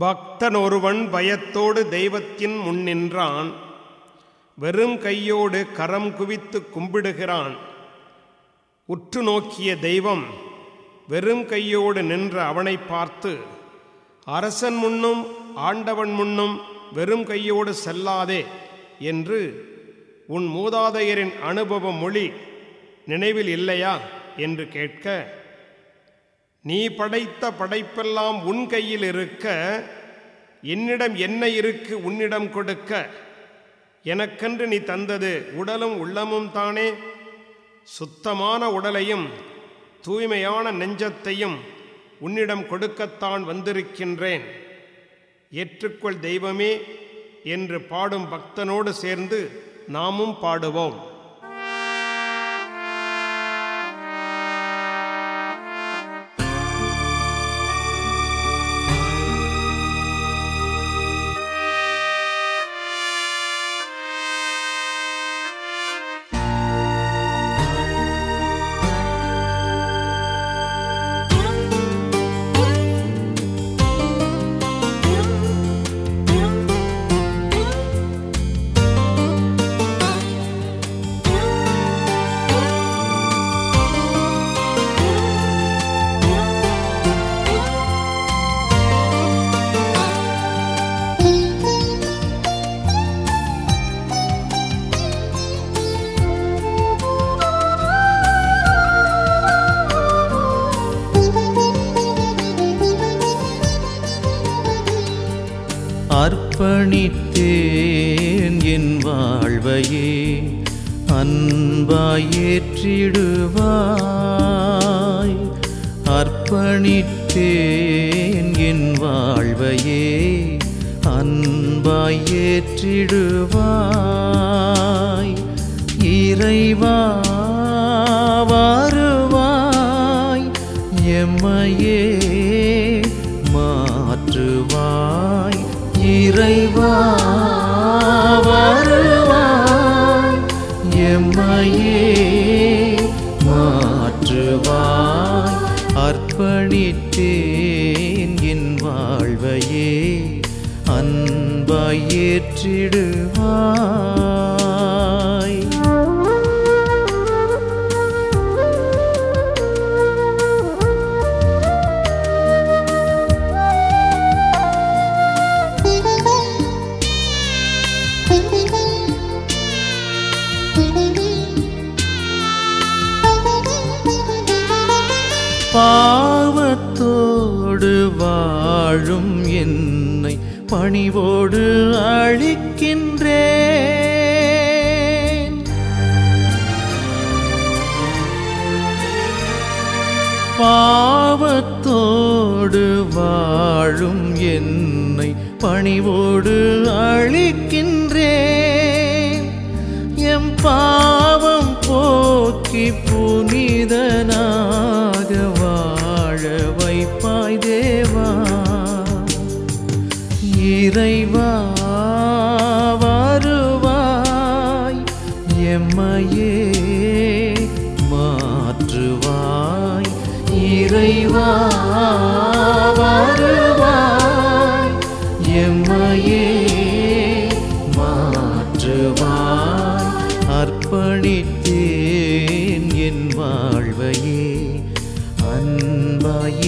பக்தனொருவன் பயத்தோடு தெய்வத்தின் முன் நின்றான். வெறும் கையோடு கரம் குவித்து கும்பிடுகிறான். உற்று நோக்கிய தெய்வம் வெறும் கையோடு நின்ற அவனை பார்த்து அரசன் முன்னும் ஆண்டவன் முன்னும் வெறும் கையோடு செல்லாதே என்று உன் மூதாதையரின் அனுபவ மொழி நினைவில் இல்லையா? என்று கேட்க நீ படைத்த படைப்பெல்லாம் உன் கையில் இருக்க என்னிடம் என்ன இருக்கு உன்னிடம் கொடுக்க. எனக்கென்று நீ தந்தது உடலும் உள்ளமும் தானே. சுத்தமான உடலையும் தூய்மையான நெஞ்சத்தையும் உன்னிடம் கொடுக்கத்தான் வந்திருக்கின்றேன். ஏற்றுக்கொள் தெய்வமே என்று பாடும் பக்தனோடு சேர்ந்து நாமும் பாடுவோம். அர்ப்பணித்தேன் என் வாழ்வையே. அன்பாயேற்றிடுவாய் அர்ப்பணித்தேன் என் வாழ்வையே. அன்பாயேற்றிடுவாய் இறைவா வாருவாய். எம்மையே மாற்றுவாய். இறைவா வருவாய். எம்மையே மாற்றுவாய். அர்ப்பணித்தேன் என் வாழ்வையே அன்பாய் ஏற்றிடுவாய். பாவத்தோடு வாழும் என்னை பணிவோடு அழிக்கின்றேன். பாவத்தோடு வாழும் என்னை பணிவோடு அழிக்கின்ற மாற்றுவாயே மாற்றுவாய். இறைவா வருவாய். எம்மையே மாற்றுவாய். அர்ப்பணித்தேன் என் வாழ்வையே அன்பாய்